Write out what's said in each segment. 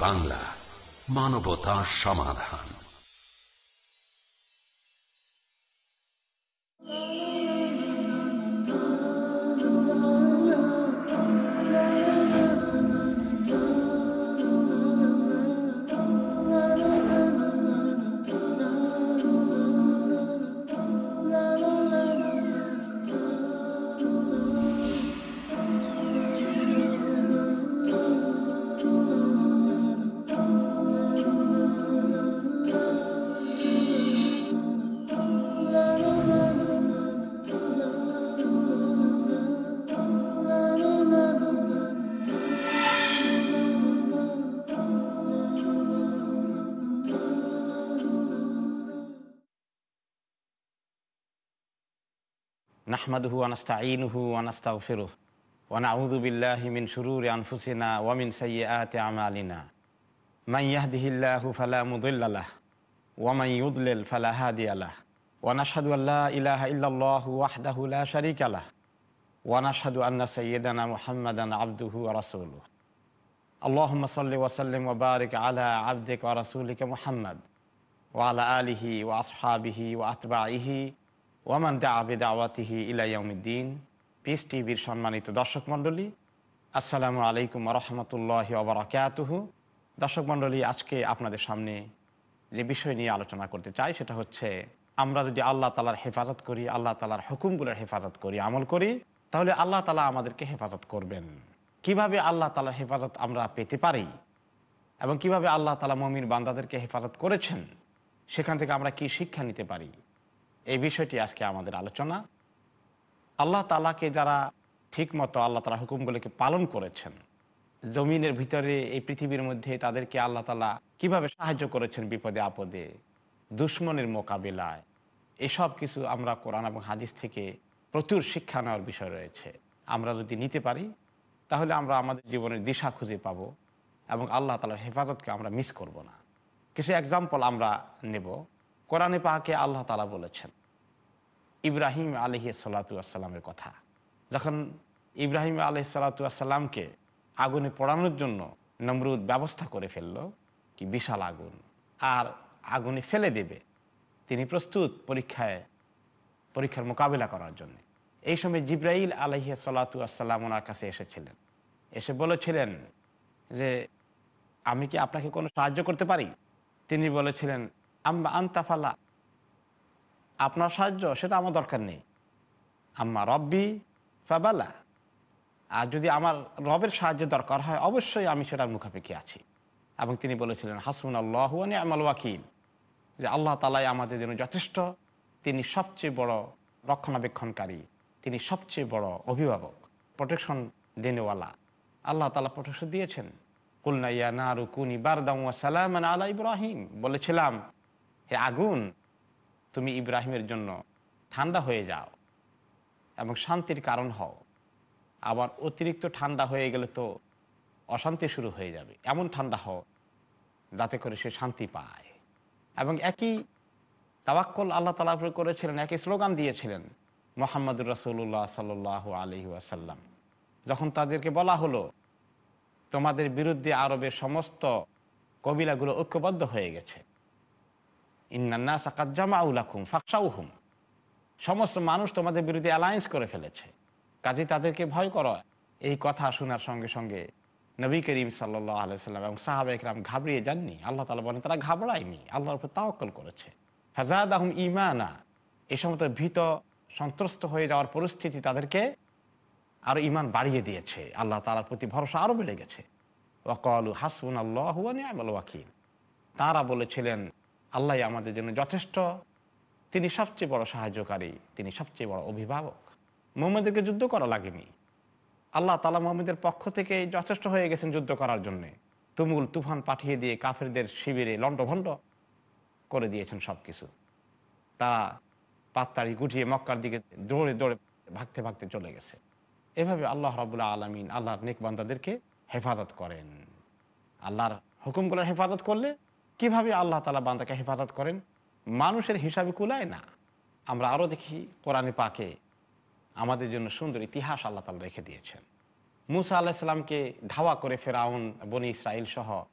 বাংলা মানবতা সমাধান। نحمده ونستعينه ونستغفره ونعوذ بالله من شرور أنفسنا ومن سيئات أعمالنا. من يهده الله فلا مضل له ومن يضلل فلا هادي له. ونشهد أن لا إله إلا الله وحده لا شريك له. ونشهد أن سيدنا محمدا عبده ورسوله. اللهم صل وسلم وبارك على عبدك ورسولك محمد وعلى آله وأصحابه وأتباعه ওয়ামান দা আবেদ আওয়াতিহি ইলাইয়াউমিদ্দিন পিস টিভির সম্মানিত দর্শক মণ্ডলী, আসসালামু আলাইকুম রহমতুল্লাহ ওবরাকাতুহু দর্শক মণ্ডলী, আজকে আপনাদের সামনে যে বিষয় নিয়ে আলোচনা করতে চাই, সেটা হচ্ছে আমরা যদি আল্লাহ তালার হেফাজত করি, আল্লাহ তালার হুকুমগুলোর হেফাজত করি, আমল করি, তাহলে আল্লাহ তালা আমাদেরকে হেফাজত করবেন। কীভাবে আল্লাহ তালার হেফাজত আমরা পেতে পারি এবং কীভাবে আল্লাহ তালা মমির বান্দাদেরকে হেফাজত করেছেন, সেখান থেকে আমরা কি শিক্ষা নিতে পারি? এই বিষয়টি আজকে আমাদের আলোচনা। আল্লাহ তালাকে যারা ঠিক মতো আল্লাহ তালা হুকুমগুলিকে পালন করেছেন, জমিনের ভিতরে এই পৃথিবীর মধ্যে তাদেরকে আল্লাহ তালা কীভাবে সাহায্য করেছেন বিপদে আপদে, দুশ্মনের মোকাবিলায়, এসব কিছু আমরা কোরআন এবং হাদিস থেকে প্রচুর শিক্ষা নেওয়ার বিষয় রয়েছে। আমরা যদি নিতে পারি, তাহলে আমরা আমাদের জীবনের দিশা খুঁজে পাব এবং আল্লাহ তালার হেফাজতকে আমরা মিস করব না। কিছু এক্সাম্পল আমরা নেব। কোরআনে পাহাকে আল্লাহ তালা বলেছেন ইব্রাহিম আলহি সাল্লাতামের কথা। যখন ইব্রাহিম আলহ সাল্লাতামকে আগুনে পড়ানোর জন্য নমরুদ ব্যবস্থা করে ফেলল, কি বিশাল আগুন। আর আগুনে ফেলে দেবে। তিনি প্রস্তুত পরীক্ষায়, পরীক্ষার মোকাবিলা করার জন্য। এই সময় জিব্রাইল আলহি সাল্লাতাম ওনার কাছে এসেছিলেন। এসে বলেছিলেন যে, আমি কি আপনাকে কোনো সাহায্য করতে পারি? তিনি বলেছিলেন, আম্মা আন্তাফালা আপনার সাহায্য, সেটা আমার দরকার নেই। আম্মা রব্বি ফাবালা। আর যদি আমার রবের সাহায্য দরকার হয়, অবশ্যই আমি সেটার মুখাপেক্ষি আছি। এবং তিনি বলেছিলেন হাসমুন আল্লাহ আমাল ওয়াকিল। যে আল্লাহ তালাই আমাদের জন্য যথেষ্ট, তিনি সবচেয়ে বড় রক্ষণাবেক্ষণকারী, তিনি সবচেয়ে বড় অভিভাবক প্রোটেকশন দেনেওয়ালা। আল্লাহ তালা প্রোটেকশন দিয়েছেন। কুলনা ইয়া নারু কুনি বারদাম সালাম আলা ইব্রাহিম। বলেছিলাম, হে আগুন তুমি ইব্রাহিমের জন্য ঠান্ডা হয়ে যাও এবং শান্তির কারণ হও। আবার অতিরিক্ত ঠান্ডা হয়ে গেলে তো অশান্তি শুরু হয়ে যাবে। এমন ঠান্ডা হও যাতে করে সে শান্তি পায়। এবং একই তাবাক্কল আল্লাহ তালা করেছিলেন, একই স্লোগান দিয়েছিলেন মোহাম্মদুর রসুল্লাহ সাল আলহি আসাল্লাম যখন তাদেরকে বলা হলো, তোমাদের বিরুদ্ধে আরবের সমস্ত কবিলাগুলো ঐক্যবদ্ধ হয়ে গেছে। সমস্ত মানুষ তোমাদের বিরুদ্ধে অ্যালায়েন্স করে ফেলেছে। কাজে তাদেরকে ভয় করো। এই কথা শোনার সঙ্গে সঙ্গে নবী করিম সাল্লাহ আলাইসাল্লাম এবং সাহাবা ইকরাম ঘাবড়িয়ে যাননি। আল্লাহ তালা বলেন, তারা ঘাবড়ায়নি। আল্লাহর উপর তাওকল করেছে। ফাজাদ আহম ইমানা এই সমস্ত ভীত, সন্ত্রস্ত হয়ে যাওয়ার পরিস্থিতি তাদেরকে আরও ইমান বাড়িয়ে দিয়েছে। আল্লাহ তালার প্রতি ভরসা আরও বেড়ে গেছে। ওয়াকলু হাসবুন আল্লাহ ওয়াকিল। তারা বলেছিলেন আল্লাহ আমাদের জন্য যথেষ্ট। তিনি সবচেয়ে বড় সাহায্যকারী, তিনি সবচেয়ে বড় অভিভাবক। মোহাম্মদেরকে যুদ্ধ করা লাগেনি। আল্লাহ তালা মোহাম্মদের পক্ষ থেকে যথেষ্ট হয়ে গেছেন যুদ্ধ করার জন্য। তুমুল তুফান পাঠিয়ে দিয়ে কাফেরদের শিবিরে লণ্ডভণ্ড করে দিয়েছেন সব কিছু তারা পাত্তাড়ি গুটিয়ে মক্কার দিকে দৌড়ে দৌড়ে ভাগতে ভাগতে চলে গেছে। এভাবে আল্লাহ রাবুল্লাহ আলমিন আল্লাহর নেকবান্দাদেরকে হেফাজত করেন। আল্লাহর হুকুমগুলোর হেফাজত করলে কীভাবে আল্লাহ তালা বান্দাকে হেফাজত করেন? মানুষের হিসাবে কুলায় না। আমরা আরও দেখি কোরআনে পাকে আমাদের জন্য সুন্দর ইতিহাস আল্লাহ তালা রেখে দিয়েছেন। মুসা আল্লাহ ইসলামকে ধাওয়া করে ফেরাউন, বনি ইসরায়েল সহ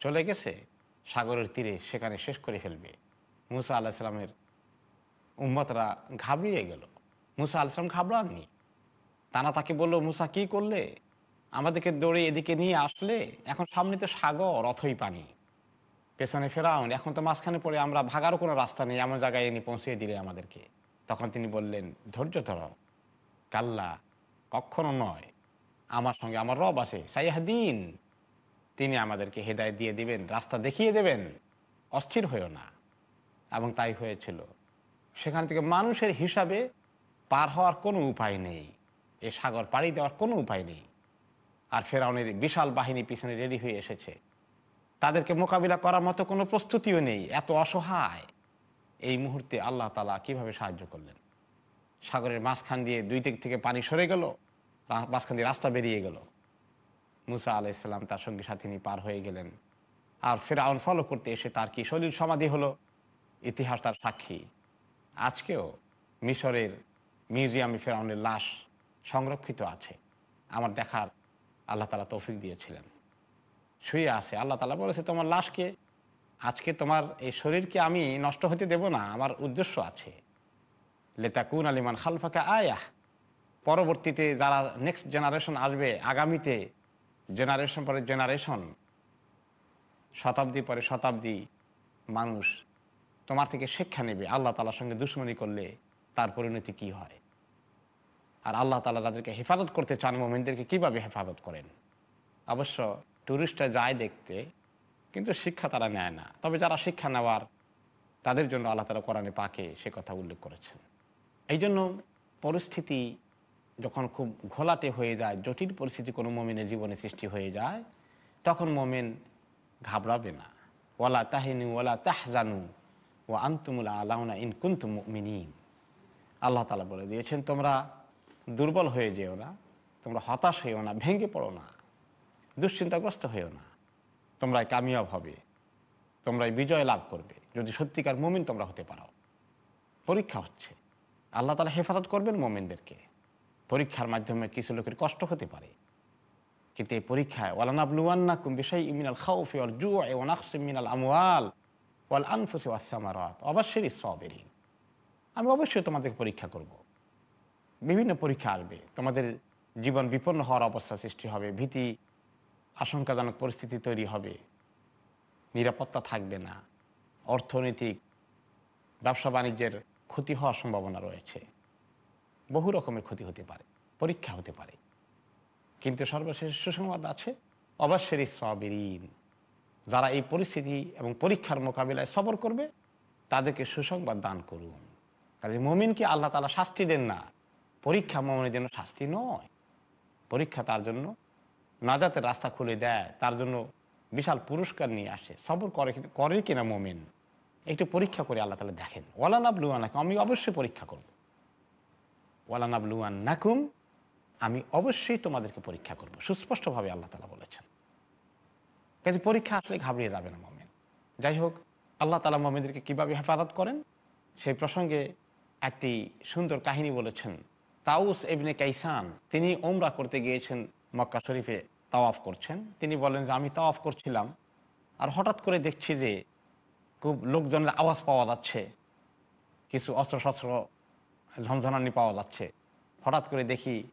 চলে গেছে, সাগরের তীরে সেখানে শেষ করে ফেলবে। মুসা আল্লাহিসাল্লামের উম্মতরা ঘাবড়িয়ে গেল। মুসা আলাইসলাম ঘাবড়াননি। তারা তাকে বলল, মুসা, কি করলে? আমাদেরকে দৌড়ে এদিকে নিয়ে আসলে? এখন সামনে তো সাগর, অথই পানি। পেছনে ফেরাউন এখন তো মাঝখানে পড়ে, আমরা ভাগারও কোনো রাস্তা নেই, এমন জায়গায় এনে পৌঁছিয়ে দিলে আমাদেরকে। তখন তিনি বললেন, ধৈর্য ধর। কাল্লা কখনো নয়। আমার সঙ্গে আমার রব আছে সাইয়াদিন তিনি আমাদেরকে হেদায় দিয়ে দিবেন, রাস্তা দেখিয়ে দেবেন। অস্থির হয়েও না। এবং তাই হয়েছিল। সেখান থেকে মানুষের হিসাবে পার হওয়ার কোনো উপায় নেই, এ সাগর পাড়ি দেওয়ার কোনো উপায় নেই। আর ফেরাউনের বিশাল বাহিনী পিছনে রেডি হয়ে এসেছে। তাদেরকে মোকাবিলা করার মতো কোনো প্রস্তুতিও নেই, এত অসহায়। এই মুহূর্তে আল্লাহ তালা কীভাবে সাহায্য করলেন? সাগরের মাঝখান দিয়ে দুই দিক থেকে পানি সরে গেল মাঝখান দিয়ে রাস্তা বেরিয়ে গেল। মুসা আলাইসাল্লাম তার সঙ্গে সাথে নিয়ে পার হয়ে গেলেন। আর ফেরাউন ফলো করতে এসে তার কি শরীর সমাধি হলো? ইতিহাস তার সাক্ষী। আজকেও মিশরের মিউজিয়ামে ফেরাউনের লাশ সংরক্ষিত আছে। আমার দেখার আল্লাহ তালা তৌফিক দিয়েছিলেন। শুয়ে আছে। আল্লাহ তালা বলেছে, তোমার লাশকে, আজকে তোমার এই শরীরকে আমি নষ্ট হতে দেব না, আমার উদ্দেশ্য আছে। লেতাকুন আলিমান খালফাকা আয়াহ। পরবর্তীতে যারা নেক্সট জেনারেশন আসবে, আগামীতে জেনারেশন পরে জেনারেশন শতাব্দী পরে শতাব্দী মানুষ তোমার থেকে শিক্ষা নেবে, আল্লাহ তালার সঙ্গে দুশ্মনী করলে তার পরিণতি কি হয়। আর আল্লাহ তালা যাদেরকে হেফাজত করতে চান, মোমেনদেরকে কীভাবে হেফাজত করেন? অবশ্য ট্যুরিস্টরা যায় দেখতে, কিন্তু শিক্ষা তারা নেয় না। তবে যারা শিক্ষা নেওয়ার, তাদের জন্য আল্লাহ তালা কোরআনে পাকে সে কথা উল্লেখ করেছেন। এই জন্য পরিস্থিতি যখন খুব ঘোলাটে হয়ে যায়, জটিল পরিস্থিতি কোনো মোমেনের জীবনে সৃষ্টি হয়ে যায়, তখন মোমেন ঘাবড়াবে না। ওয়ালা তাহিনু ওয়ালা তাহজানু ও আন্তুমুল আলাউনা ইন কুন্তুম মিনিম আল্লাহ তালা বলে দিয়েছেন, তোমরা দুর্বল হয়ে যেও না, তোমরা হতাশ হয়েও না, ভেঙে পড়ো না। দুশ্চিন্তাগ্রস্ত হয়েও না। তোমরাই কামিয়াব হবে। তোমরাই বিজয় লাভ করবে। যদি সত্যিকার মুমিন তোমরা হতে পারো। পরীক্ষা হচ্ছে। আল্লাহ তালা হেফাজত করবেন মোমেনদেরকে। পরীক্ষার মাধ্যমে কিছু লোকের কষ্ট হতে পারে। কিন্তু এই পরীক্ষায়, ওয়ালানাবলুয়ান্নাকুম বিষয় ইমিনাল খাউফি ওয়াল জু মিনাল আমওয়াল ওয়াল আনফুসি ওয়াসামারাত অবশ্যই সবেরিন। আমি অবশ্যই তোমাদেরকে পরীক্ষা করব। বিভিন্ন পরীক্ষা আসবে। তোমাদের জীবন বিপন্ন হওয়ার অবস্থা সৃষ্টি হবে। ভীতি আশঙ্কাজনক পরিস্থিতি তৈরি হবে। নিরাপত্তা থাকবে না। অর্থনৈতিক, ব্যবসা বাণিজ্যের ক্ষতি হওয়ার সম্ভাবনা রয়েছে। বহু রকমের ক্ষতি হতে পারে, পরীক্ষা হতে পারে। কিন্তু সর্বশেষ সুসংবাদ আছে, অবশ্যই সবেরিন। যারা এই পরিস্থিতি এবং পরীক্ষার মোকাবিলায় সবর করবে, তাদেরকে সুসংবাদ দান করুন। কাজে মমিনকে আল্লাহ তালা শাস্তি দেন না। পরীক্ষা মমিনের জন্য শাস্তি নয়। পরীক্ষা তার জন্য নাজাতের রাস্তা খুলে দেয়, তার জন্য বিশাল পুরস্কার নিয়ে আসে, সবর করে করে কিনা মোমেন? একটু পরীক্ষা করে আল্লাহ তালা দেখেন। ওয়ালানাব লুয়ানাকুম আমি অবশ্যই পরীক্ষা করব। ওয়ালানাব লুয়ান নাকুম আমি অবশ্যই তোমাদেরকে পরীক্ষা করব। সুস্পষ্টভাবে আল্লাহ তালা বলেছেন। কাজে পরীক্ষা আসলে ঘাবড়িয়ে যাবে না মোমেন। যাই হোক, আল্লাহ তালা মোমেনদেরকে কীভাবে হেফাজত করেন? সেই প্রসঙ্গে একটি সুন্দর কাহিনী বলেছেন। তাউস এবনে কাইসান, তিনি ওমরা করতে গিয়েছেন মক্কা শরীফে তাওয়াফ করছেন। তিনি বলেন যে, আমি তাওয়াফ করছিলাম আর হঠাৎ করে দেখছি যে খুব লোকজনের আওয়াজ পাওয়া যাচ্ছে। কিছু অস্ত্রশস্ত্র ঝনঝনানি পাওয়া যাচ্ছে। হঠাৎ করে দেখি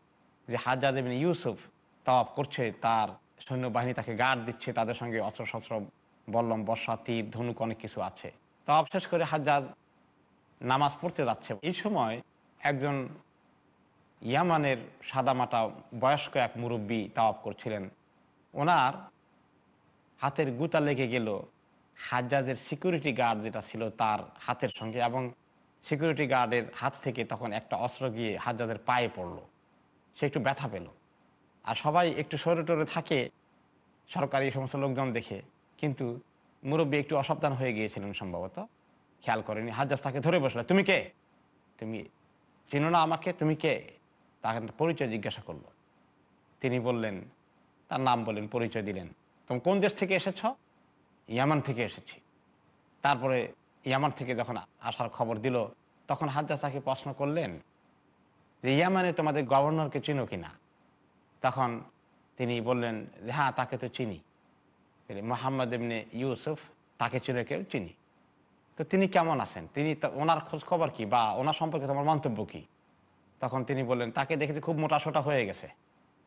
যে হাজার এমনি ইউসুফ তাওয়াফ করছে। তার সৈন্যবাহিনী তাকে গার্ড দিচ্ছে। তাদের সঙ্গে অস্ত্রশস্ত্র, বল্লম, বর্ষা, তীর, ধনুক অনেক কিছু আছে। তাওয়াফ শেষ করে হাজাজ নামাজ পড়তে যাচ্ছে। এই সময় একজন ইয়ামানের সাদামাটা বয়স্ক এক মুরব্বী তাওয়াপ করছিলেন। ওনার হাতের গুতা লেগে গেল। হাজ্জাজের সিকিউরিটি গার্ড যেটা ছিল তার হাতের সঙ্গে এবং সিকিউরিটি গার্ডের হাত থেকে তখন একটা অস্ত্র গিয়ে হাজ্জাজের পায়ে পড়ল। সে একটু ব্যথা পেল। আর সবাই একটু সরে টরে থাকে, সরকারি সমস্ত লোকজন দেখে। কিন্তু মুরব্বী একটু অসাবধান হয়ে গিয়েছিলেন সম্ভবত। খেয়াল করেনি, হাজ্জাজ তাকে ধরে বসল, তুমি কে? তুমি চিনো না আমাকে? তুমি কে? তাকে পরিচয় জিজ্ঞাসা করল। তিনি বললেন, তার নাম বললেন পরিচয় দিলেন। তুমি কোন দেশ থেকে এসেছ? ইয়ামান থেকে এসেছি। তারপরে ইয়ামান থেকে যখন আসার খবর দিল, তখন হাজ্জাজ তাকে প্রশ্ন করলেন যে, ইয়ামানে তোমাদের গভর্নরকে চিনো কিনা? তখন তিনি বললেন, যে হ্যাঁ তাকে তো চিনি। মোহাম্মদ এমনি ইউসুফ, তাকে চিনে, কেউ চিনি? তো তিনি কেমন আছেন? তিনি ওনার খোঁজ খবর কি বা ওনার সম্পর্কে তোমার মন্তব্য কি? তখন তিনি বললেন, তাকে দেখেছি খুব মোটাসোটা হয়ে গেছে।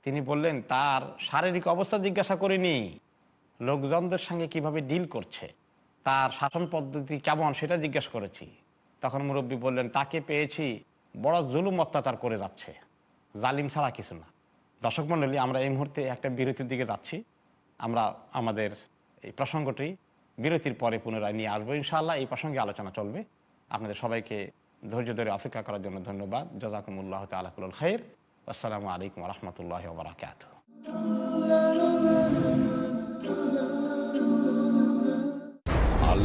তিনি বললেন, তার শারীরিক অবস্থা জিজ্ঞাসা করিনি। লোকজনদের সঙ্গে কীভাবে ডিল করছে? তার শাসন পদ্ধতি কেমন সেটা জিজ্ঞেস করেছি। তখন মুরব্বী বললেন, তাকে পেয়েছি বড় জুলুম অত্যাচার করে যাচ্ছে। জালিম ছাড়া কিছু না। দর্শক মণ্ডলী, আমরা এই মুহূর্তে একটা বিরতির দিকে যাচ্ছি। আমরা আমাদের এই প্রসঙ্গটি বিরতির পরে পুনরায় নিয়ে আসব। ইনশাআল্লাহ এই প্রসঙ্গে আলোচনা চলবে। আপনাদের সবাইকে ধৈর্য ধরে অপেক্ষা করার জন্য ধন্যবাদ। জজাকুমুল্লাহ তালাকুল খাইর। আসসালামু আলাইকুম রহমতুল্লাহ বারাকাত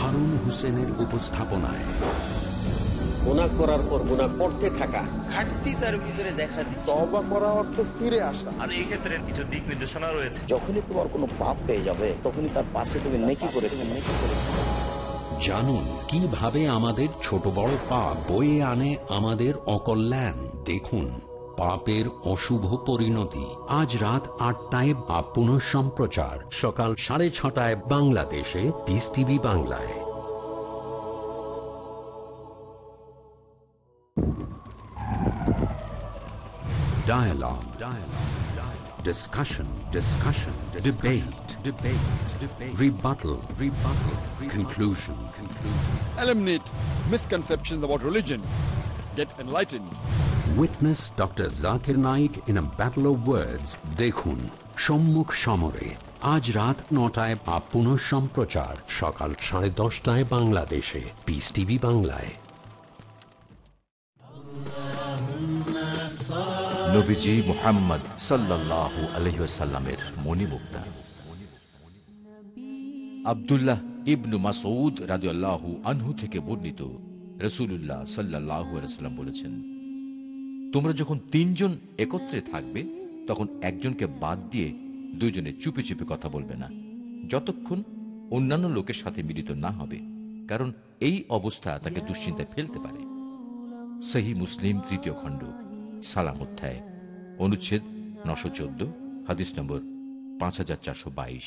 হারুন হোসেনের উপস্থাপনায়। গুণা করার পর গুণা করতে থাকা। ঘাটতি তার ভিতরে দেখা তবা করা অর্থ ফিরে আসা। আর এই ক্ষেত্রে কিছু দিক নির্দেশনা রয়েছে। যখনই তোমার কোনো পাপ পেয়ে যাবে তখনই তার পাশে তুমি নেকি করে তুমি নেকি করে জানুন কীভাবে আমাদের ছোট বড় পাপ বয়ে আনে আমাদের অকল্যাণ। দেখুন। পাপের অশুভ পরিণতি আজ রাত আটটায় বা পুনঃ সম্প্রচার সকাল সাড়ে ছটায় বাংলাদেশে পিস টিভি বাংলায় Dialogue. Dialogue. Dialogue. Discussion. Discussion. Debate. Debate. Debate. Rebuttal. Rebuttal. Rebuttal. Conclusion. Conclusion. eliminate misconceptions about religion. Get enlightened. Witness doctor Zakir Naik in a battle of words. দেখুন সম্মুখ সমরে আজ রাত নটায় বা পুনঃ সম্প্রচার সকাল সাড়ে দশটায় বাংলাদেশে পিস টিভি বাংলায় নবীজি মোহাম্মদ ইবনু আনহু থেকে বর্ণিত রসুল্লাহ সাল্লাহ বলেছেন তোমরা যখন তিনজন একত্রে থাকবে, তখন একজনকে বাদ দিয়ে দুইজনে চুপে চুপে কথা বলবে না, যতক্ষণ অন্যান্য লোকের সাথে মিলিত না হবে, কারণ এই অবস্থা তাকে দুশ্চিন্তায় ফেলতে পারে। সহি মুসলিম তৃতীয় খণ্ড, সালাম অধ্যায়, অনুচ্ছেদ নশো চোদ্দ, হাদিস নম্বর পাঁচ হাজার চারশো বাইশ।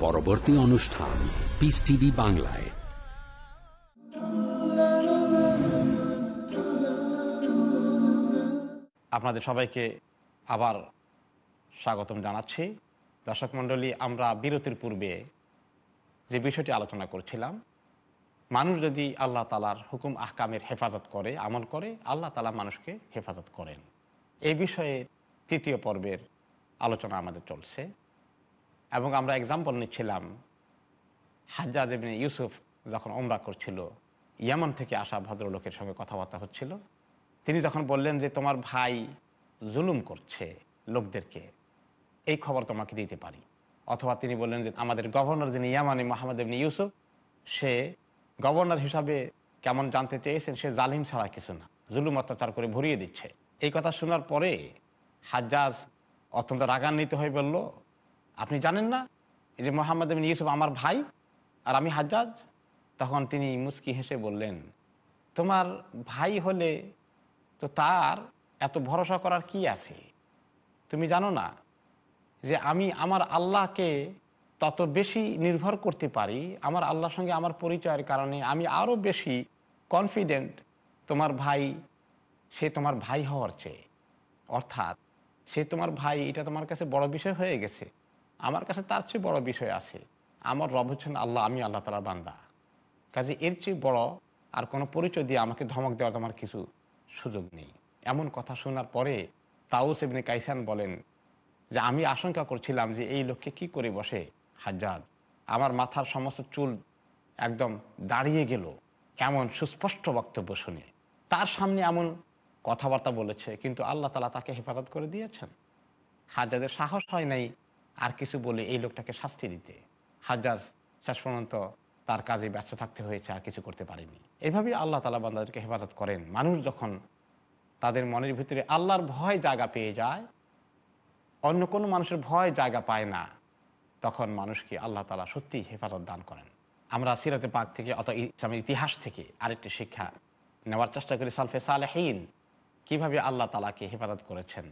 পরবর্তী অনুষ্ঠান পিস টিভি বাংলায়। আপনাদের সবাইকে আবার স্বাগতম জানাচ্ছি। দর্শক মণ্ডলী, আমরা বিরতির পূর্বে যে বিষয়টি আলোচনা করছিলাম, মানুষ যদি আল্লাহ তালার হুকুম, আহকামের হেফাজত করে, আমল করে, আল্লাহ তালা মানুষকে হেফাজত করেন। এই বিষয়ে তৃতীয় পর্বের আলোচনা আমাদের চলছে। এবং আমরা এক্সাম্পল নিচ্ছিলাম হাজ্জাজ ইবনে ইউসুফ যখন ওমরা করছিল, ইয়ামন থেকে আসা ভদ্রলোকের সঙ্গে কথাবার্তা হচ্ছিল। তিনি যখন বললেন যে, তোমার ভাই জুলুম করছে লোকদেরকে, এই খবর তোমাকে দিতে পারি। অথবা তিনি বললেন যে, আমাদের গভর্নর যিনি ইয়ামানি মোহাম্মদ ইবনি ইউসুফ, সে গভর্নর হিসাবে কেমন জানতে চেয়েছেন, সে জালিম ছাড়া কিছু না। জুলুম অত্যাচার করে ভরিয়ে দিচ্ছে। এই কথা শোনার পরে হাজ্জাজ অত্যন্ত রাগান্বিত হয়ে বলল আপনি জানেন না? যে মোহাম্মদ বিন ইউসুফ আমার ভাই আর আমি হাজ্জাজ। তখন তিনি মুস্কি হেসে বললেন, তোমার ভাই হলে তো তার এত ভরসা করার কি আছে? তুমি জানো না যে আমি আমার আল্লাহকে তত বেশি নির্ভর করতে পারি? আমার আল্লাহর সঙ্গে আমার পরিচয়ের কারণে আমি আরও বেশি কনফিডেন্ট তোমার ভাই, সে তোমার ভাই হওয়ার চেয়ে। অর্থাৎ সে তোমার ভাই, এটা তোমার কাছে বড় বিষয় হয়ে গেছে। আমার কাছে তার চেয়ে বড় বিষয় আছে। আমার রব হচ্ছেন আল্লাহ, আমি আল্লাহ তালার বান্দা। কাজে এর চেয়ে বড় আর কোনো পরিচয় দিয়ে আমাকে ধমক দেওয়ার তোমার কিছু সুযোগ নেই। এমন কথা শোনার পরে তাউস এমনি কাইসান বলেন যে, আমি আশঙ্কা করছিলাম যে এই লোককে কি করে বসে হাজ্জাদ আমার মাথার সমস্ত চুল একদম দাঁড়িয়ে গেল এমন সুস্পষ্ট বক্তব্য শুনে। তার সামনে এমন কথাবার্তা বলেছে, কিন্তু আল্লাহ তালা তাকে হেফাজত করে দিয়েছেন। হাজ্জাদের সাহস হয় নাই আর কিছু বলে এই লোকটাকে শাস্তি দিতে। হাজ্জাজ শেষ পর্যন্ত তার কাজে ব্যস্ত থাকতে হয়েছে, আর কিছু করতে পারেনি। এভাবেই আল্লাহ তালা বান্দাদেরকে হেফাজত করেন। মানুষ যখন তাদের মনের ভিতরে আল্লাহর ভয় জায়গা পেয়ে যায়, অন্য কোনো মানুষের ভয় জায়গা পায় না, তখন মানুষকে আল্লাহ তালা সত্যি হেফাজত দান করেন। আমরা সিরাতে পাক থেকে অত ইসলামের ইতিহাস থেকে আরেকটি শিক্ষা নেওয়ার চেষ্টা করি, সালফে সালেহীন। কীভাবে আল্লাহ তালাকে হেফাজত করেছেন?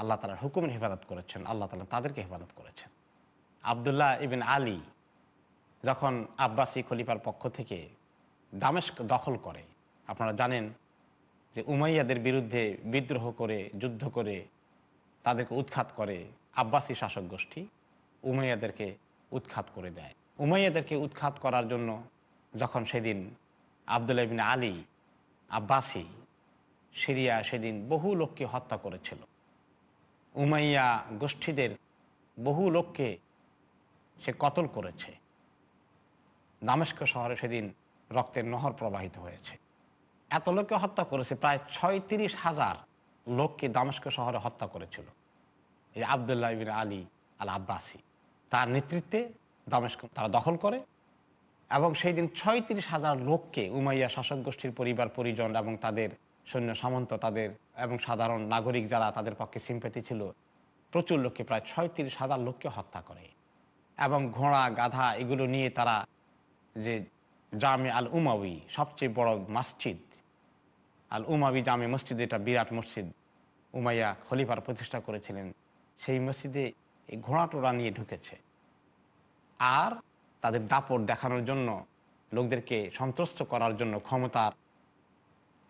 আল্লাহ তালার হুকুমের হেফাজত করেছেন, আল্লাহ তালা তাদেরকে হেফাজত করেছেন। আবদুল্লাহ ইবিন আলী যখন আব্বাসী খলিফার পক্ষ থেকে দামেস্ক দখল করে, আপনারা জানেন যে উমাইয়াদের বিরুদ্ধে বিদ্রোহ করে, যুদ্ধ করে তাদেরকে উৎখাত করে আব্বাসী শাসক গোষ্ঠী উমাইয়াদেরকে উৎখাত করে দেয়। উমাইয়াদেরকে উৎখাত করার জন্য যখন সেদিন Abdullah bin Ali Abbasi Syria সেদিন বহু লোককে হত্যা করেছিল। উমাইয়া গোষ্ঠীদের বহু লোককে সে কতল করেছে। দামেস্ক শহরে সেদিন রক্তের নহর প্রবাহিত হয়েছে। এত লোককে হত্যা করেছে, প্রায় ছয়ত্রিশ হাজার লোককে দামেস্ক শহরে হত্যা করেছিল। এই আবদুল্লাহ ইবিন আলী আল আব্বাসী তার নেতৃত্বে দামেস্ক তারা দখল করে এবং সেই দিন ছয়ত্রিশ হাজার লোককে উমাইয়া শাসক গোষ্ঠীর পরিবার পরিজন এবং তাদের সৈন্য সামন্ত তাদের এবং সাধারণ নাগরিক যারা তাদের পক্ষে সিম্পেতি ছিল, প্রচুর লোককে প্রায় ছয়ত্রিশ হাজার লোককে হত্যা করে। এবং ঘোড়া, গাধা এগুলো নিয়ে তারা যে জামে আল উমাবি সবচেয়ে বড় মসজিদ, আল উমাবি জামে মসজিদ, এটা বিরাট মসজিদ উমাইয়া খলিফার প্রতিষ্ঠা করেছিলেন। সেই মসজিদে এই ঘোড়া টোড়া নিয়ে ঢুকেছে। আর তাদের দাপট দেখানোর জন্য, লোকদেরকে সন্ত্রস্ত করার জন্য ক্ষমতার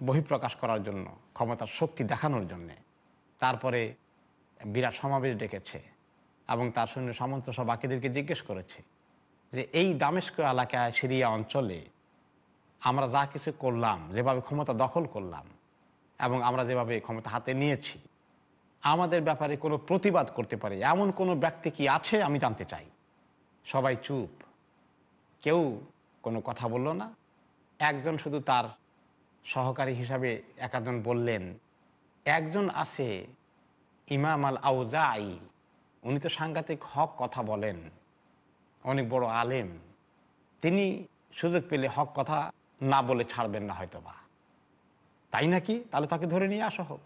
বহিঃপ্রকাশ করার জন্য, ক্ষমতার শক্তি দেখানোর জন্যে। তারপরে বিরাট সমাবেশ ডেকেছে এবং তার সৈন্য সামন্ত সব বাকিদেরকে জিজ্ঞেস করেছে যে, এই দামেস্ক এলাকায়, সিরিয়া অঞ্চলে আমরা যা কিছু করলাম, যেভাবে ক্ষমতা দখল করলাম এবং আমরা যেভাবে ক্ষমতা হাতে নিয়েছি, আমাদের ব্যাপারে কোনো প্রতিবাদ করতে পারে? এমন কোনো ব্যক্তি কি আছে আমি জানতে চাই। সবাই চুপ। কেউ কোনো কথা বলল না। একজন শুধু তার সহকারী হিসাবে একাজন বললেন, একজন আছে ইমাম আল আউজাই উনি তো সাংঘাতিক হক কথা বলেন, অনেক বড় আলেম। তিনি সুযোগ পেলে হক কথা না বলে ছাড়বেন না হয়তো বা তাই নাকি? তাহলে তাকে ধরে নিয়ে আসা হোক।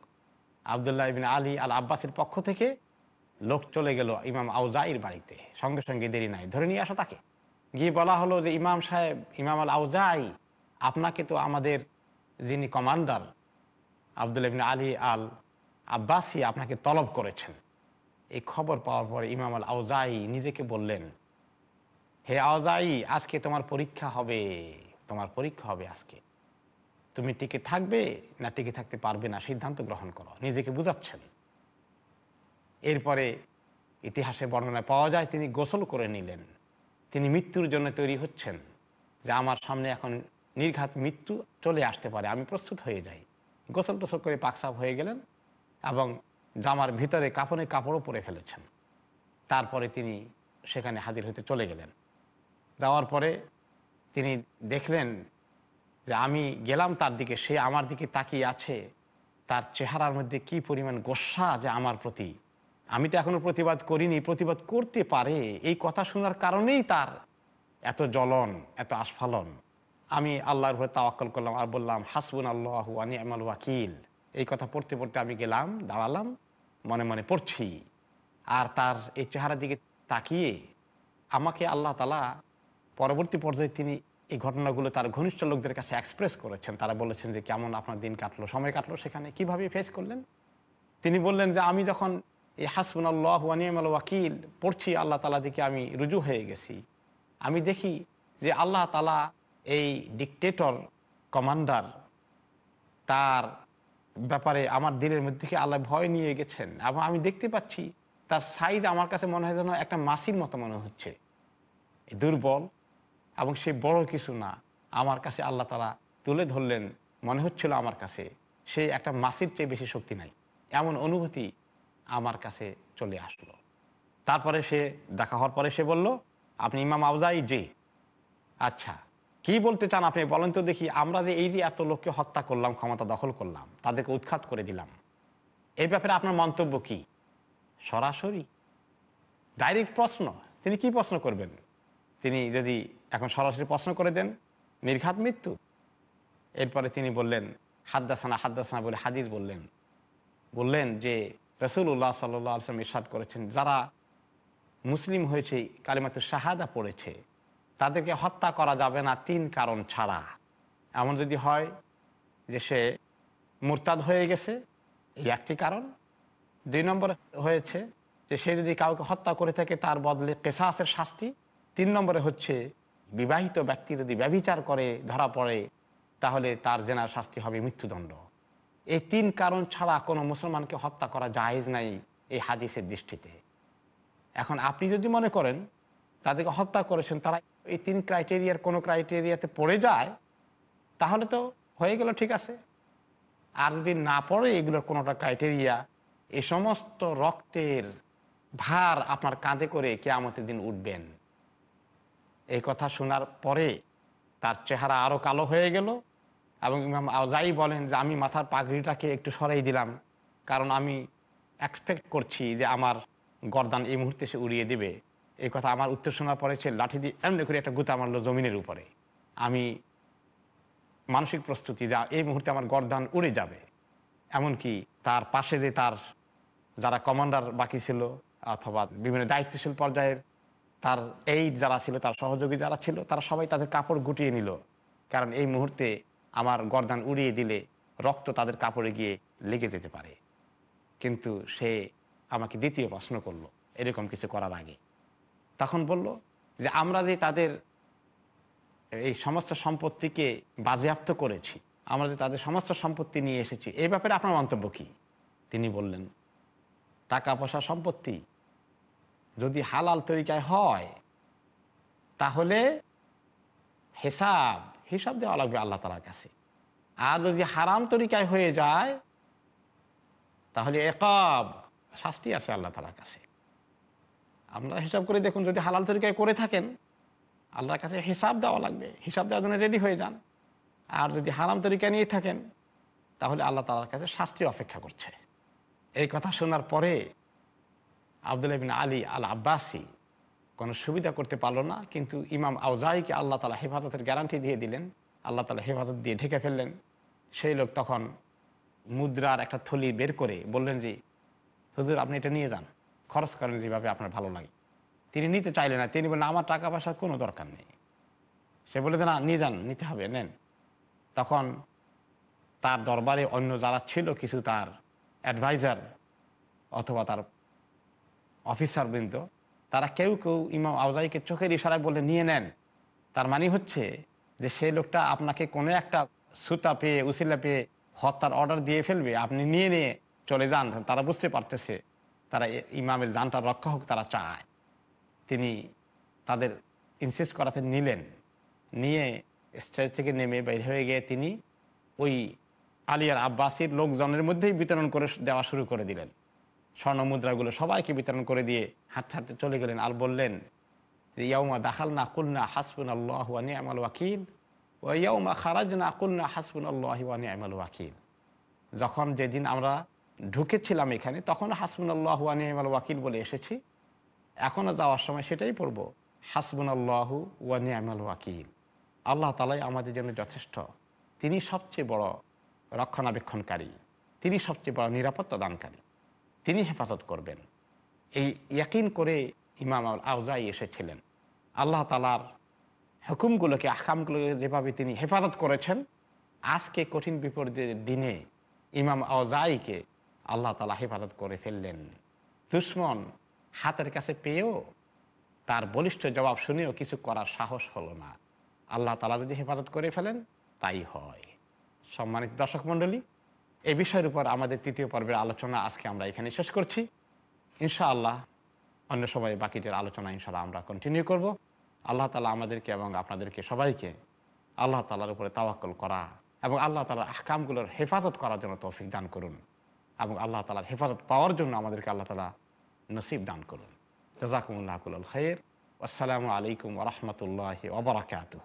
আবদুল্লাহ ইবিন আলী আল আব্বাসের পক্ষ থেকে লোক চলে গেল ইমাম আউজাইয়ের বাড়িতে। সঙ্গে সঙ্গে দেরি নাই, ধরে নিয়ে আসো তাকে। গিয়ে বলা হলো যে, ইমাম সাহেব, ইমাম আল আউজাই আপনাকে তো আমাদের যিনি commander Abdul ibn Ali al Abbasi আপনাকে তলব করেছেন। এই খবর পাওয়ার পরে ইমাম আল আউজাই নিজেকে বললেন, হে আওজাই, আজকে তোমার পরীক্ষা হবে, তোমার পরীক্ষা হবে আজকে। তুমি টিকে থাকবে না টিকে থাকতে পারবে না সিদ্ধান্ত গ্রহণ করো। নিজেকে বুঝাচ্ছেন। এরপরে ইতিহাসে বর্ণনায় পাওয়া যায়, তিনি গোসল করে নিলেন। তিনি মৃত্যুর জন্য তৈরি হচ্ছেন যে, আমার সামনে এখন নির্ঘাত মৃত্যু চলে আসতে পারে। আমি প্রস্তুত হয়ে যাই। গোসল টোসল করে পাকসাপ হয়ে গেলেন এবং জামার ভিতরে কাপড়ে কাপড়ও পরে ফেলেছেন। তারপরে তিনি সেখানে হাজির হতে চলে গেলেন। যাওয়ার পরে তিনি দেখলেন যে আমি গেলাম তার দিকে, সে আমার দিকে তাকিয়ে আছে। তার চেহারার মধ্যে কি পরিমাণ গোসা যে আমার প্রতি। আমি তো এখনও প্রতিবাদ করিনি, প্রতিবাদ করতে পারে। এই কথা শোনার কারণেই তার এত জ্বলন, এত আস্ফালন। আমি আল্লাহর উপরে তাওয়াক্কল করলাম আর বললাম হাসবুন আল্লাহ আনি আমাল ওয়াকিল। এই কথা পড়তে পড়তে আমি গেলাম, দাঁড়ালাম, মনে মনে পড়ছি। আর তার এই চেহারার দিকে তাকিয়ে আমাকে আল্লাহ তালা পরবর্তী পর্যায়ে তিনি এই ঘটনাগুলো তার ঘনিষ্ঠ লোকদের কাছে এক্সপ্রেস করেছেন। তারা বলেছেন যে, কেমন আপনার দিন কাটলো? সময় কাটলো সেখানে? কীভাবে ফেস করলেন? তিনি বললেন যে, আমি যখন এই হাসবুন আল্লাহ ওয়ানিয়াল ওয়াকিল পড়ছি, আল্লাহ তালা দিকে আমি রুজু হয়ে গেছি। আমি দেখি যে আল্লাহ তালা এই ডিকটেটর কমান্ডার তার ব্যাপারে আমার দিনের মধ্যে থেকে আল্লাহ ভয় নিয়ে গেছেন। এবং আমি দেখতে পাচ্ছি তার সাইজ আমার কাছে মনে হয় যেন একটা মাসির মতো মনে হচ্ছে। দুর্বল এবং সে বড় কিছু না। আমার কাছে আল্লাহ তারা তুলে ধরলেন, মনে হচ্ছিল আমার কাছে। সে একটা মাসির চেয়ে বেশি শক্তি নাই। এমন অনুভূতি আমার কাছে চলে আসলো। তারপরে সে দেখা হওয়ার পরে সে বলল, আপনি ইমাম আউজাই যে আচ্ছা। কি বলতে চান আপনি বলেন তো দেখি, আমরা যে এই যে এত লোককে হত্যা করলাম, ক্ষমতা দখল করলাম, তাদেরকে উৎখাত করে দিলাম এই ব্যাপারে আপনার মন্তব্য কি? সরাসরি? ডাইরেক্ট প্রশ্ন? তিনি কি প্রশ্ন করবেন? তিনি যদি এখন সরাসরি প্রশ্ন করে দেন, নির্ঘাত মৃত্যু? এরপরে তিনি বললেন, হাদ্দাসানা হাদ্দাসানা বলে হাদিস বললেন। বললেন যে রসুল্লাহ সাল্লাহ আসলাম ইরশাদ করেছেন, যারা মুসলিম হয়েছে কালিমাতুর শাহাদা পড়েছে তাদেরকে হত্যা করা যাবে না তিন কারণ ছাড়া। এমন যদি হয় যে সে মুরতাদ হয়ে গেছে, এই একটি কারণ। দুই নম্বর হয়েছে যে সে যদি কাউকে হত্যা করে থাকে, তার বদলে কেসাসের শাস্তি। তিন নম্বরে হচ্ছে বিবাহিত ব্যক্তি যদি ব্যভিচার করে, ধরা পড়ে, তাহলে তার জেনার শাস্তি হবে মৃত্যুদণ্ড। এই তিন কারণ ছাড়া কোনো মুসলমানকে হত্যা করা জায়েজ নাই এই হাদিসের দৃষ্টিতে। এখন আপনি যদি মনে করেন, তাদেরকে হত্যা করেছেন, তারা এই তিন ক্রাইটেরিয়ার কোনো ক্রাইটেরিয়াতে পড়ে যায়, তাহলে তো হয়ে গেল, ঠিক আছে। আর যদি না পড়ে এগুলোর কোনোটা ক্রাইটেরিয়া এ সমস্ত রক্তের ভার আপনার কাঁধে করে কেয়ামতের দিন উঠবেন। এই কথা শোনার পরে তার চেহারা আরও কালো হয়ে গেল এবং ইমাম আজাই বলেন যে, আমি মাথার পাগড়িটাকে একটু সরাই দিলাম, কারণ আমি এক্সপেক্ট করছি যে আমার গরদান এই মুহূর্তে সে উড়িয়ে দেবে। এই কথা আমার উত্তর শোনার পরে সে লাঠি দিয়ে এমনি করে একটা গুতা মারলো জমিনের উপরে। আমি মানসিক প্রস্তুতি যা এই মুহূর্তে আমার গরদান উড়ে যাবে। এমনকি তার পাশে যে তার যারা কমান্ডার বাকি ছিল অথবা বিভিন্ন দায়িত্বশীল পর্যায়ের তার এই যারা ছিল, তার সহযোগী যারা ছিল, তারা সবাই তাদের কাপড় গুটিয়ে নিল। কারণ এই মুহূর্তে আমার গরদান উড়িয়ে দিলে রক্ত তাদের কাপড়ে গিয়ে লেগে যেতে পারে। কিন্তু সে আমাকে দ্বিতীয় প্রশ্ন করল, এরকম কিছু করার আগে। তখন বলল যে, আমরা যে তাদের এই সমস্ত সম্পত্তিকে বাজেয়াপ্ত করেছি, আমরা যে তাদের সমস্ত সম্পত্তি নিয়ে এসেছি, এই ব্যাপারে আপনার মন্তব্য কি? তিনি বললেন টাকা পয়সা সম্পত্তি যদি হালাল তরিকায় হয়, তাহলে হিসাব হিসাব দেওয়া লাগবে আল্লাহ তালার কাছে। আর যদি হারাম তরিকায় হয়ে যায়, তাহলে একাব শাস্তি আছে আল্লাহ তালার কাছে। আপনারা হিসাব করে দেখুন, যদি হালাল তরিকায় করে থাকেন, আল্লাহর কাছে হিসাব দেওয়া লাগবে। হিসাব দেওয়ার জন্য রেডি হয়ে যান। আর যদি হারাম তরিকা নিয়ে থাকেন, তাহলে আল্লাহ তালার কাছে শাস্তি অপেক্ষা করছে। এই কথা শোনার পরে আবদুল্লাহ বিন আলী আল আব্বাসি কোনো সুবিধা করতে পারল না, কিন্তু ইমাম আউজাইকে আল্লাহ তালা হেফাজতের গ্যারান্টি দিয়ে দিলেন। আল্লাহ তালা হেফাজত দিয়ে ঢেকে ফেললেন। সেই লোক তখন মুদ্রার একটা থলি বের করে বললেন যে, হুজুর, আপনি এটা নিয়ে যান। খরচ করেন যেভাবে আপনার ভালো লাগে। তিনি নিতে চাইলেন না, তিনি বললেন, আমার টাকা পয়সার কোনো দরকার নেই। সে বলে না, নিয়ে যান, নিতে হবে, নেন। তখন তার দরবারে অন্য যারা ছিল, কিছু তার অ্যাডভাইজার অথবা তার অফিসার বৃন্দ, তারা কেউ কেউ ইমাম আউজাইকে চোখের ইশারায় বলে নিয়ে নেন। তার মানে হচ্ছে যে সেই লোকটা আপনাকে কোনো একটা সুতা পেয়ে, উসিলা পেয়ে হত্যার অর্ডার দিয়ে ফেলবে। আপনি নিয়ে নিয়ে চলে যান, তারা বুঝতে পারতেছে। তারা ইমামের জানটা রক্ষা হোক তারা চায়। তিনি তাদের ইনসিস্ট করাতে নিলেন। নিয়ে স্টেজ থেকে নেমে বের হয়ে গিয়ে তিনি ওই আলিয়ার আব্বাসির লোকজনের মধ্যেই বিতরণ করে দেওয়া শুরু করে দিলেন। স্বর্ণ মুদ্রাগুলো সবাইকে বিতরণ করে দিয়ে হাঁটতে হাঁটতে চলে গেলেন আর বললেন যে ইয়াউমা দাখাল না কুলনা হাসবুন আল্লাহ নিয়ামাল ওয়াকিল ও ইয়াউমা খারাজ না কুলনা হাসবুন আল্লাহ নিয়ামাল ওয়াকিল। যখন যেদিন আমরা ঢুকেছিলাম এখানে, তখন হাসবুন আল্লাহ নিয়ামাল ওয়াকিল বলে এসেছি এখনও যাওয়ার সময় সেটাই পড়ব হাসবুন আল্লাহু ওয়া নিয়ামাল ওয়াকিল। আল্লাহ তালাই আমাদের জন্য যথেষ্ট, তিনি সবচেয়ে বড় রক্ষণাবেক্ষণকারী, তিনি সবচেয়ে বড় নিরাপত্তা দানকারী, তিনি হেফাজত করবেন। এই ইয়াকিন করে ইমাম আউজাই এসেছিলেন। আল্লাহ তালার হুকুমগুলোকে, আহকামগুলোকে যেভাবে তিনি হেফাজত করেছেন, আজকে কঠিন বিপরীতের দিনে ইমাম আওজাইকে আল্লাহ তালা হেফাজত করে ফেললেন। দুশ্মন হাতের কাছে পেয়েও তার বলিষ্ঠ জবাব শুনেও কিছু করার সাহস হলো না। আল্লাহ তালা যদি হেফাজত করে ফেলেন, তাই হয়। সম্মানিত দর্শক মণ্ডলী এই বিষয়ের উপর আমাদের তৃতীয় পর্বের আলোচনা আজকে আমরা এখানে শেষ করছি। ইনশাআল্লাহ অন্য সময় বাকিদের আলোচনা ইনশাল্লাহ আমরা কন্টিনিউ করব। আল্লাহ তালা আমাদেরকে এবং আপনাদেরকে সবাইকে আল্লাহ তালার উপরে তাওয়াক্কল করা এবং আল্লাহ তালার আহকামগুলোর হেফাজত করার জন্য তৌফিক দান করুন। এবং আল্লাহ তালার হেফাজত পাওয়ার জন্য আমাদেরকে আল্লাহ তালা নসিব দান করুন। জাজাকুমুল্লাহকুল খৈর আসসালামু আলাইকুম রহমতুল্লাহ ওবরাকাতহ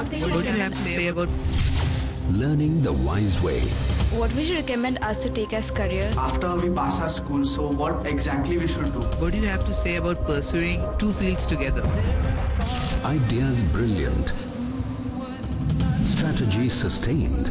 what do you have to say about learning the wise way? What would you recommend us to take as career? After we pass our school, so what exactly we should do? What do you have to say about pursuing two fields together? Ideas brilliant. Strategy sustained.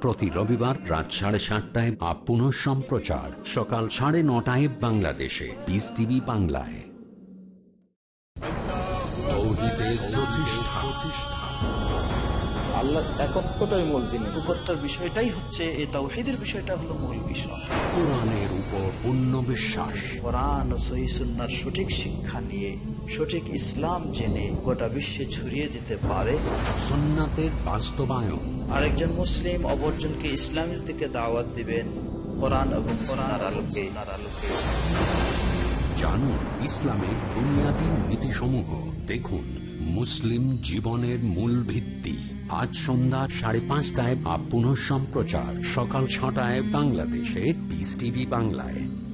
প্রতি রবিবার রাত সাড়ে সাতটায় বা পুনঃ সম্প্রচার সকাল সাড়ে নটায় বাংলাদেশে। পিস টিভি বাংলায়। একত্বটাই মূল জিনিস। বিষয়টাই হচ্ছে এই তাওহীদের বিষয়টা হলো মূল বিষয়। কোরআনের উপর পূর্ণ বিশ্বাস কোরআন ও সহি সুন্নাহর সঠিক শিক্ষা নিয়ে সঠিক ইসলাম জেনে গোটা বিশ্বে ছড়িয়ে যেতে পারে। সুন্নাতের বাস্তবায়ন। আরেকজন মুসলিম অপরজনকে ইসলামের দিকে দাওয়াত দিবেন কোরআন এবং কোরআন আলোকে। আলোকে জানুন ইসলামের বুনিয়াদী নীতিসমূহ। দেখুন মুসলিম জীবনের মূল ভিত্তি। আজ সন্ধ্যা সাড়ে পাঁচটায় বা পুনঃ সম্প্রচার সকাল ছটায় বাংলাদেশে পিস টিভি বাংলায়।